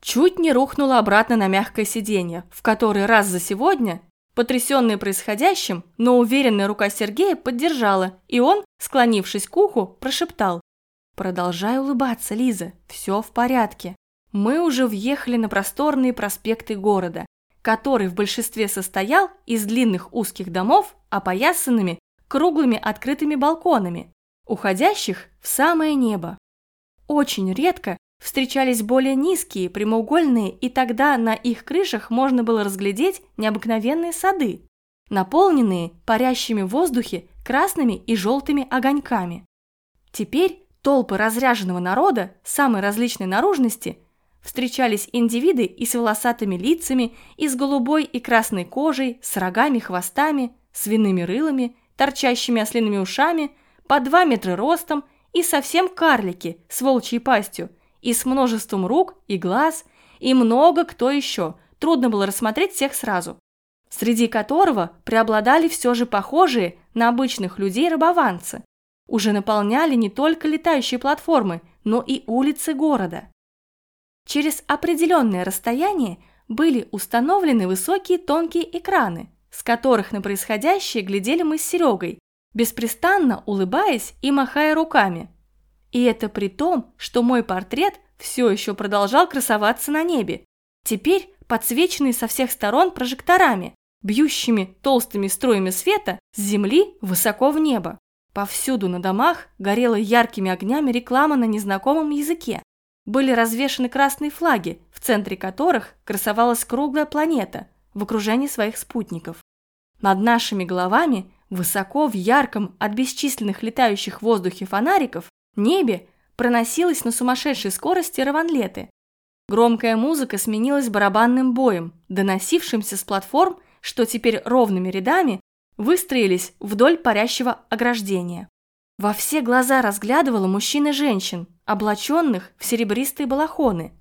Чуть не рухнула обратно на мягкое сиденье, в который раз за сегодня Потрясенная происходящим, но уверенная рука Сергея поддержала, и он, склонившись к уху, прошептал. «Продолжай улыбаться, Лиза, все в порядке. Мы уже въехали на просторные проспекты города, который в большинстве состоял из длинных узких домов, опоясанными круглыми открытыми балконами, уходящих в самое небо. Очень редко встречались более низкие, прямоугольные, и тогда на их крышах можно было разглядеть необыкновенные сады, наполненные парящими в воздухе красными и желтыми огоньками. Теперь толпы разряженного народа самой различной наружности встречались индивиды и с волосатыми лицами, и с голубой и красной кожей, с рогами, хвостами, свиными рылами, торчащими ослиными ушами, по два метра ростом и совсем карлики с волчьей пастью – и с множеством рук и глаз, и много кто еще, трудно было рассмотреть всех сразу, среди которого преобладали все же похожие на обычных людей рабованцы. Уже наполняли не только летающие платформы, но и улицы города. Через определенное расстояние были установлены высокие тонкие экраны, с которых на происходящее глядели мы с Серегой, беспрестанно улыбаясь и махая руками. И это при том, что мой портрет все еще продолжал красоваться на небе, теперь подсвеченный со всех сторон прожекторами, бьющими толстыми струями света с земли высоко в небо. Повсюду на домах горела яркими огнями реклама на незнакомом языке. Были развешаны красные флаги, в центре которых красовалась круглая планета в окружении своих спутников. Над нашими головами, высоко в ярком от бесчисленных летающих в воздухе фонариков, небе проносилась на сумасшедшей скорости раванлеты. Громкая музыка сменилась барабанным боем, доносившимся с платформ, что теперь ровными рядами выстроились вдоль парящего ограждения. Во все глаза разглядывала мужчин и женщин, облаченных в серебристые балахоны,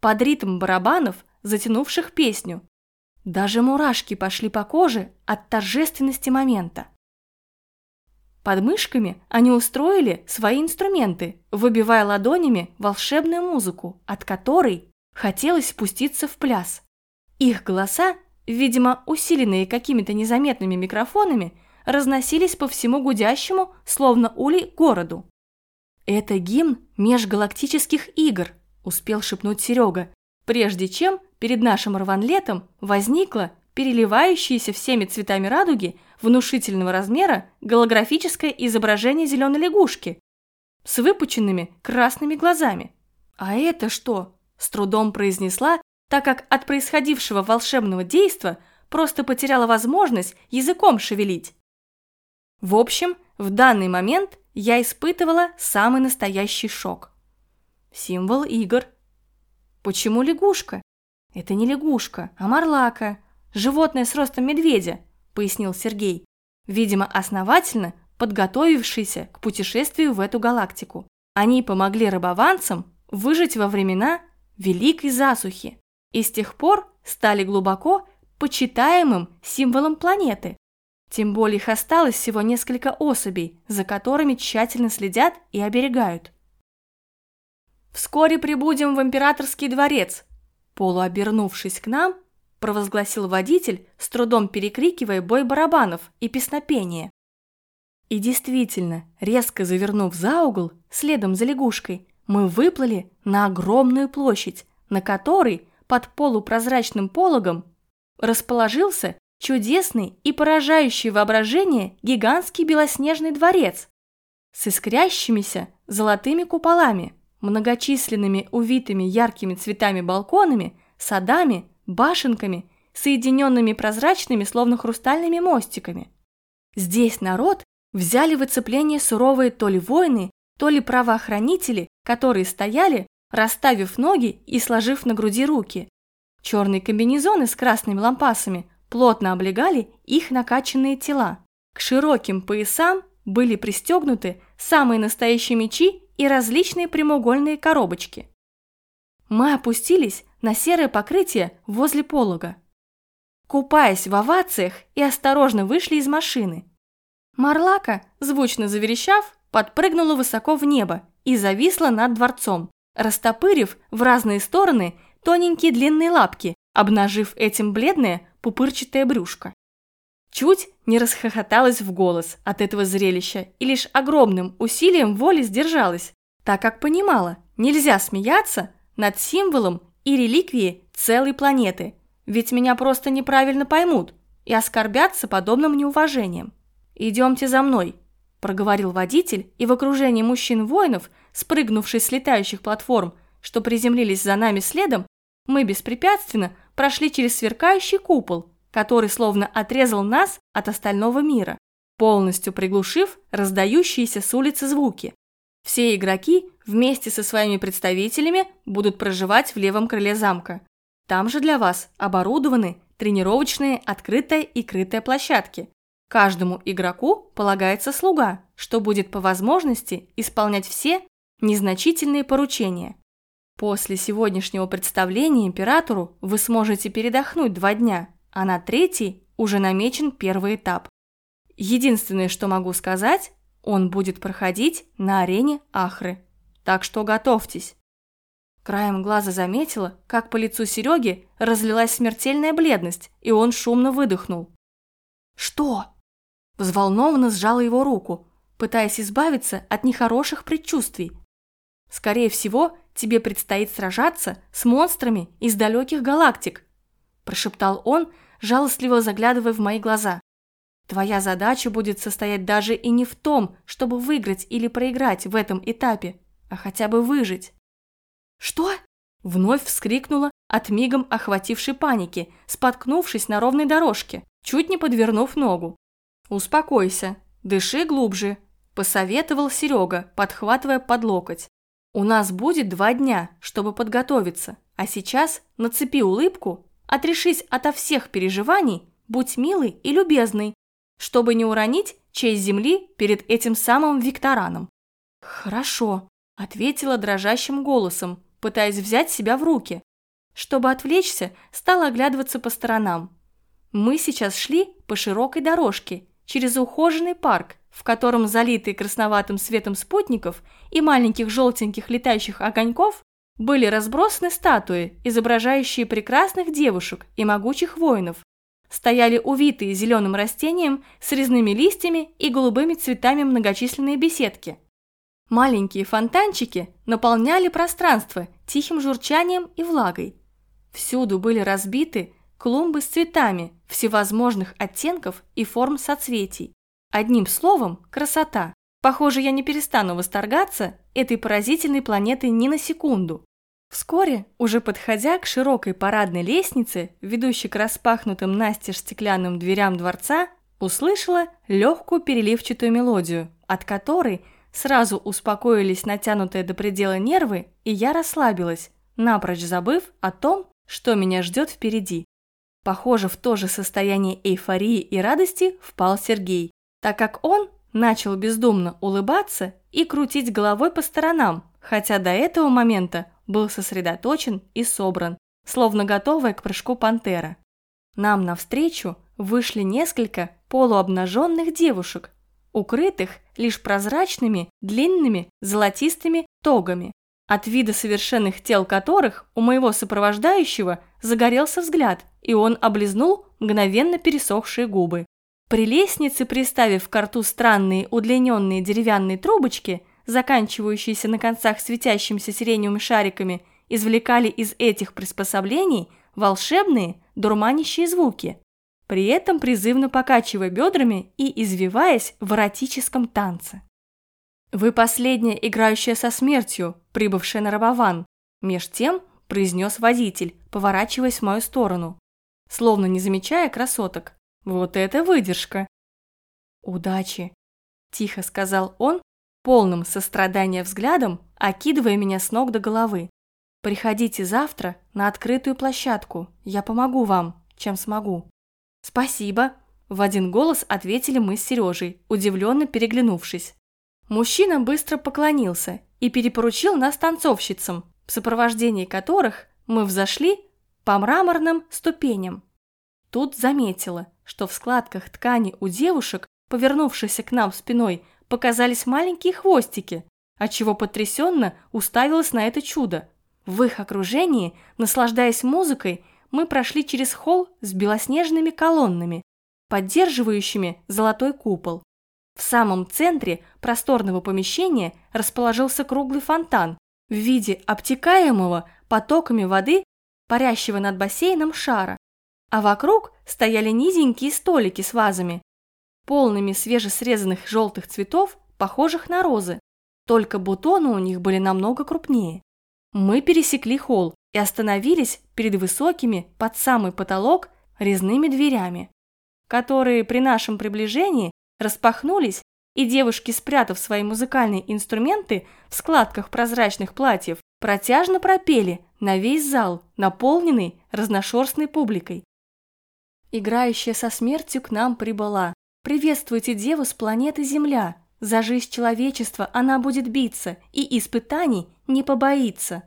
под ритм барабанов, затянувших песню. Даже мурашки пошли по коже от торжественности момента. Под мышками они устроили свои инструменты, выбивая ладонями волшебную музыку, от которой хотелось спуститься в пляс. Их голоса, видимо, усиленные какими-то незаметными микрофонами, разносились по всему гудящему, словно улей, городу. «Это гимн межгалактических игр», – успел шепнуть Серега, прежде чем перед нашим рванлетом возникла переливающаяся всеми цветами радуги внушительного размера голографическое изображение зеленой лягушки с выпученными красными глазами. «А это что?» – с трудом произнесла, так как от происходившего волшебного действа просто потеряла возможность языком шевелить. В общем, в данный момент я испытывала самый настоящий шок. Символ игр. Почему лягушка? Это не лягушка, а марлака, животное с ростом медведя, пояснил Сергей, видимо, основательно подготовившийся к путешествию в эту галактику. Они помогли рыбованцам выжить во времена Великой Засухи и с тех пор стали глубоко почитаемым символом планеты, тем более их осталось всего несколько особей, за которыми тщательно следят и оберегают. «Вскоре прибудем в императорский дворец», полуобернувшись к нам, провозгласил водитель, с трудом перекрикивая бой барабанов и песнопение. И действительно, резко завернув за угол, следом за лягушкой, мы выплыли на огромную площадь, на которой под полупрозрачным пологом расположился чудесный и поражающий воображение гигантский белоснежный дворец с искрящимися золотыми куполами, многочисленными увитыми яркими цветами балконами, садами, башенками, соединенными прозрачными, словно хрустальными мостиками. Здесь народ взяли в оцепление суровые то ли воины, то ли правоохранители, которые стояли, расставив ноги и сложив на груди руки. Черные комбинезоны с красными лампасами плотно облегали их накачанные тела. К широким поясам были пристегнуты самые настоящие мечи и различные прямоугольные коробочки. Мы опустились на серое покрытие возле полога. Купаясь в овациях и осторожно вышли из машины. Марлака, звучно заверещав, подпрыгнула высоко в небо и зависла над дворцом, растопырив в разные стороны тоненькие длинные лапки, обнажив этим бледное пупырчатое брюшко. Чуть не расхохоталась в голос от этого зрелища и лишь огромным усилием воли сдержалась, так как понимала, нельзя смеяться над символом и реликвией целой планеты, ведь меня просто неправильно поймут и оскорбятся подобным неуважением. «Идемте за мной», – проговорил водитель, и в окружении мужчин-воинов, спрыгнувших с летающих платформ, что приземлились за нами следом, мы беспрепятственно прошли через сверкающий купол, который словно отрезал нас от остального мира, полностью приглушив раздающиеся с улицы звуки. Все игроки вместе со своими представителями будут проживать в левом крыле замка. Там же для вас оборудованы тренировочные открытая и крытая площадки. Каждому игроку полагается слуга, что будет по возможности исполнять все незначительные поручения. После сегодняшнего представления императору вы сможете передохнуть два дня, а на третий уже намечен первый этап. Единственное, что могу сказать, он будет проходить на арене Ахры. так что готовьтесь. Краем глаза заметила, как по лицу Сереги разлилась смертельная бледность, и он шумно выдохнул. «Что?» Взволнованно сжала его руку, пытаясь избавиться от нехороших предчувствий. «Скорее всего, тебе предстоит сражаться с монстрами из далеких галактик», прошептал он, жалостливо заглядывая в мои глаза. «Твоя задача будет состоять даже и не в том, чтобы выиграть или проиграть в этом этапе, а хотя бы выжить». «Что?» Вновь вскрикнула от мигом охватившей паники, споткнувшись на ровной дорожке, чуть не подвернув ногу. «Успокойся, дыши глубже», – посоветовал Серега, подхватывая под локоть. «У нас будет два дня, чтобы подготовиться, а сейчас нацепи улыбку, отрешись ото всех переживаний, будь милый и любезный, чтобы не уронить честь земли перед этим самым Виктораном». «Хорошо», – ответила дрожащим голосом, пытаясь взять себя в руки. Чтобы отвлечься, стала оглядываться по сторонам. Мы сейчас шли по широкой дорожке через ухоженный парк, в котором залитые красноватым светом спутников и маленьких желтеньких летающих огоньков были разбросаны статуи, изображающие прекрасных девушек и могучих воинов. Стояли увитые зеленым растением с резными листьями и голубыми цветами многочисленные беседки. Маленькие фонтанчики наполняли пространство тихим журчанием и влагой. Всюду были разбиты клумбы с цветами всевозможных оттенков и форм соцветий. Одним словом, красота. Похоже, я не перестану восторгаться этой поразительной планетой ни на секунду. Вскоре, уже подходя к широкой парадной лестнице, ведущей к распахнутым настежь стеклянным дверям дворца, услышала легкую переливчатую мелодию, от которой сразу успокоились натянутые до предела нервы, и я расслабилась, напрочь забыв о том, что меня ждет впереди. Похоже, в то же состояние эйфории и радости впал Сергей, так как он начал бездумно улыбаться и крутить головой по сторонам, хотя до этого момента был сосредоточен и собран, словно готовая к прыжку пантера. Нам навстречу вышли несколько полуобнаженных девушек, укрытых лишь прозрачными, длинными, золотистыми тогами, от вида совершенных тел которых у моего сопровождающего загорелся взгляд, и он облизнул мгновенно пересохшие губы. При лестнице, приставив к рту странные удлиненные деревянные трубочки, заканчивающиеся на концах светящимися сиреневыми шариками, извлекали из этих приспособлений волшебные, дурманящие звуки, при этом призывно покачивая бедрами и извиваясь в эротическом танце. «Вы последняя, играющая со смертью, прибывшая на рабован», меж тем произнес водитель, поворачиваясь в мою сторону словно не замечая красоток. Вот это выдержка! «Удачи!» – тихо сказал он, полным сострадания взглядом, окидывая меня с ног до головы. «Приходите завтра на открытую площадку, я помогу вам, чем смогу». «Спасибо!» – в один голос ответили мы с Сережей, удивленно переглянувшись. Мужчина быстро поклонился и перепоручил нас танцовщицам, в сопровождении которых мы взошли по мраморным ступеням. Тут заметила, что в складках ткани у девушек, повернувшихся к нам спиной, показались маленькие хвостики, отчего потрясенно уставилась на это чудо. В их окружении, наслаждаясь музыкой, мы прошли через холл с белоснежными колоннами, поддерживающими золотой купол. В самом центре просторного помещения расположился круглый фонтан в виде обтекаемого потоками воды парящего над бассейном шара, а вокруг стояли низенькие столики с вазами, полными свежесрезанных желтых цветов, похожих на розы, только бутоны у них были намного крупнее. Мы пересекли холл и остановились перед высокими, под самый потолок, резными дверями, которые при нашем приближении распахнулись, и девушки, спрятав свои музыкальные инструменты в складках прозрачных платьев, протяжно пропели на весь зал, наполненный разношерстной публикой. Играющая со смертью к нам прибыла. Приветствуйте деву с планеты Земля. За жизнь человечества она будет биться и испытаний не побоится.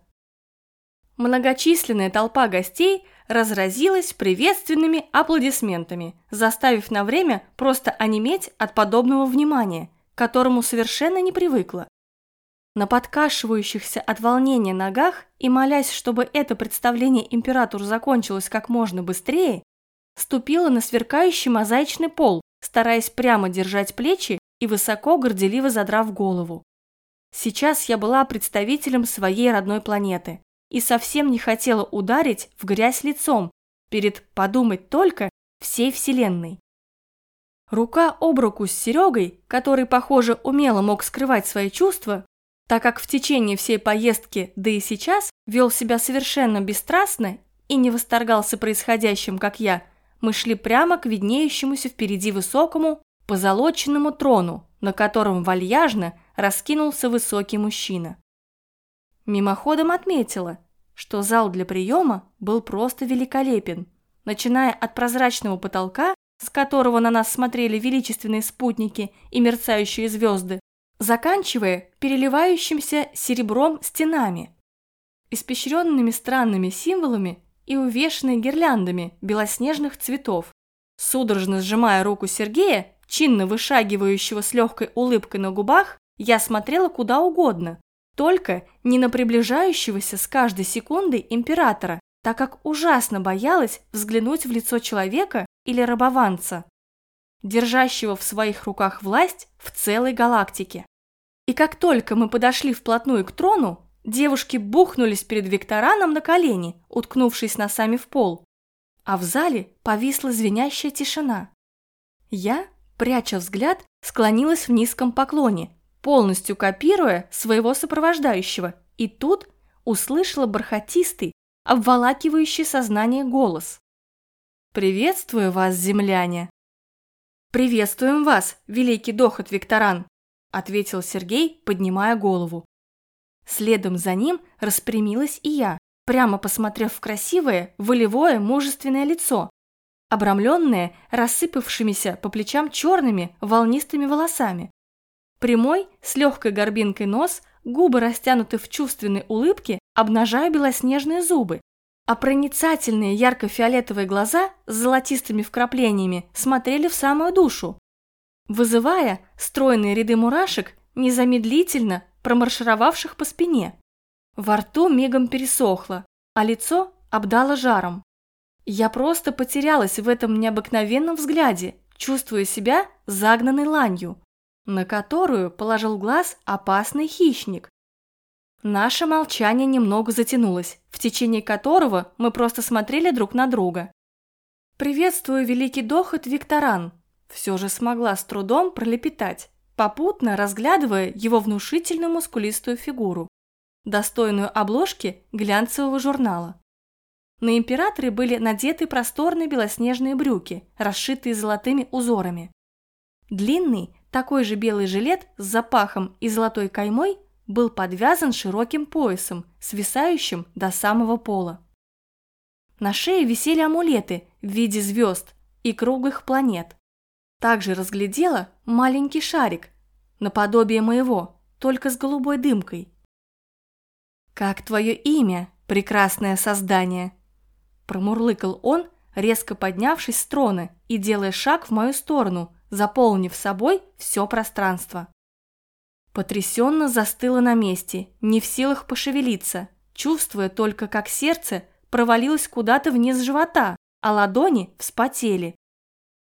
Многочисленная толпа гостей разразилась приветственными аплодисментами, заставив на время просто онеметь от подобного внимания, к которому совершенно не привыкла. На подкашивающихся от волнения ногах и молясь, чтобы это представление императору закончилось как можно быстрее, ступила на сверкающий мозаичный пол, стараясь прямо держать плечи и высоко горделиво задрав голову. Сейчас я была представителем своей родной планеты и совсем не хотела ударить в грязь лицом перед, подумать только, всей Вселенной. Рука об руку с Серегой, который, похоже, умело мог скрывать свои чувства, так как в течение всей поездки, да и сейчас, вел себя совершенно бесстрастно и не восторгался происходящим, как я, мы шли прямо к виднеющемуся впереди высокому, позолоченному трону, на котором вальяжно раскинулся высокий мужчина. Мимоходом отметила, что зал для приема был просто великолепен, начиная от прозрачного потолка, с которого на нас смотрели величественные спутники и мерцающие звезды, заканчивая переливающимся серебром стенами, испещренными странными символами и увешанной гирляндами белоснежных цветов. Судорожно сжимая руку Сергея, чинно вышагивающего с легкой улыбкой на губах, я смотрела куда угодно, только не на приближающегося с каждой секундой императора, так как ужасно боялась взглянуть в лицо человека или рабованца, держащего в своих руках власть в целой галактике. И как только мы подошли вплотную к трону, девушки бухнулись перед Виктораном на колени, уткнувшись носами в пол, а в зале повисла звенящая тишина. Я, пряча взгляд, склонилась в низком поклоне, полностью копируя своего сопровождающего, и тут услышала бархатистый, обволакивающий сознание голос. «Приветствую вас, земляне!» «Приветствуем вас, великий дохот Викторан!» ответил Сергей, поднимая голову. Следом за ним распрямилась и я, прямо посмотрев в красивое, волевое, мужественное лицо, обрамленное рассыпавшимися по плечам черными волнистыми волосами. Прямой, с легкой горбинкой нос, губы растянуты в чувственной улыбке, обнажая белоснежные зубы, а проницательные ярко-фиолетовые глаза с золотистыми вкраплениями смотрели в самую душу, вызывая стройные ряды мурашек, незамедлительно промаршировавших по спине. Во рту мигом пересохло, а лицо обдало жаром. Я просто потерялась в этом необыкновенном взгляде, чувствуя себя загнанной ланью, на которую положил глаз опасный хищник. Наше молчание немного затянулось, в течение которого мы просто смотрели друг на друга. «Приветствую, великий дохот Викторан», все же смогла с трудом пролепетать, попутно разглядывая его внушительную мускулистую фигуру, достойную обложки глянцевого журнала. На императоре были надеты просторные белоснежные брюки, расшитые золотыми узорами. Длинный, такой же белый жилет с запахом и золотой каймой был подвязан широким поясом, свисающим до самого пола. На шее висели амулеты в виде звезд и круглых планет, также разглядела маленький шарик, наподобие моего, только с голубой дымкой. «Как твое имя, прекрасное создание?» Промурлыкал он, резко поднявшись с трона и делая шаг в мою сторону, заполнив собой все пространство. Потрясенно застыла на месте, не в силах пошевелиться, чувствуя только, как сердце провалилось куда-то вниз живота, а ладони вспотели.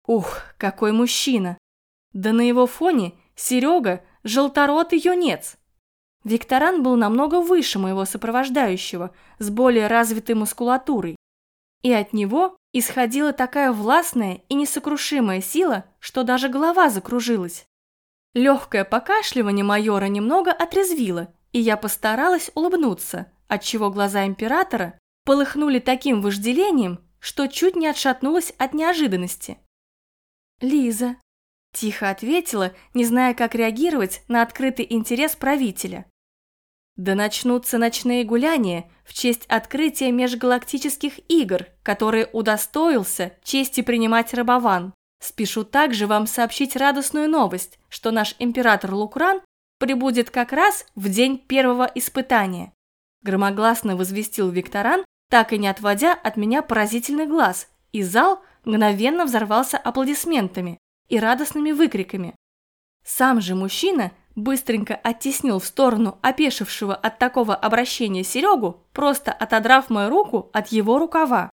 Ух, какой мужчина! Да на его фоне Серега – желторотый юнец. Викторан был намного выше моего сопровождающего, с более развитой мускулатурой. И от него исходила такая властная и несокрушимая сила, что даже голова закружилась. Легкое покашливание майора немного отрезвило, и я постаралась улыбнуться, отчего глаза императора полыхнули таким вожделением, что чуть не отшатнулась от неожиданности. «Лиза», – тихо ответила, не зная, как реагировать на открытый интерес правителя. Да начнутся ночные гуляния в честь открытия межгалактических игр, которые удостоился чести принимать Рабован. Спешу также вам сообщить радостную новость, что наш император Лукран прибудет как раз в день первого испытания. Громогласно возвестил Викторан, так и не отводя от меня поразительный глаз, и зал мгновенно взорвался аплодисментами и радостными выкриками. Сам же мужчина быстренько оттеснил в сторону опешившего от такого обращения Серегу, просто отодрав мою руку от его рукава.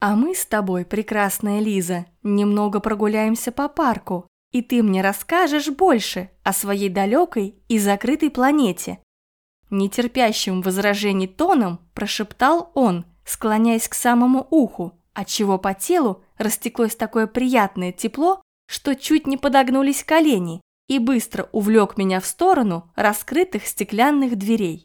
«А мы с тобой, прекрасная Лиза, немного прогуляемся по парку, и ты мне расскажешь больше о своей далекой и закрытой планете». Нетерпящим возражений тоном прошептал он, склоняясь к самому уху, отчего по телу растеклось такое приятное тепло, что чуть не подогнулись колени, и быстро увлек меня в сторону раскрытых стеклянных дверей.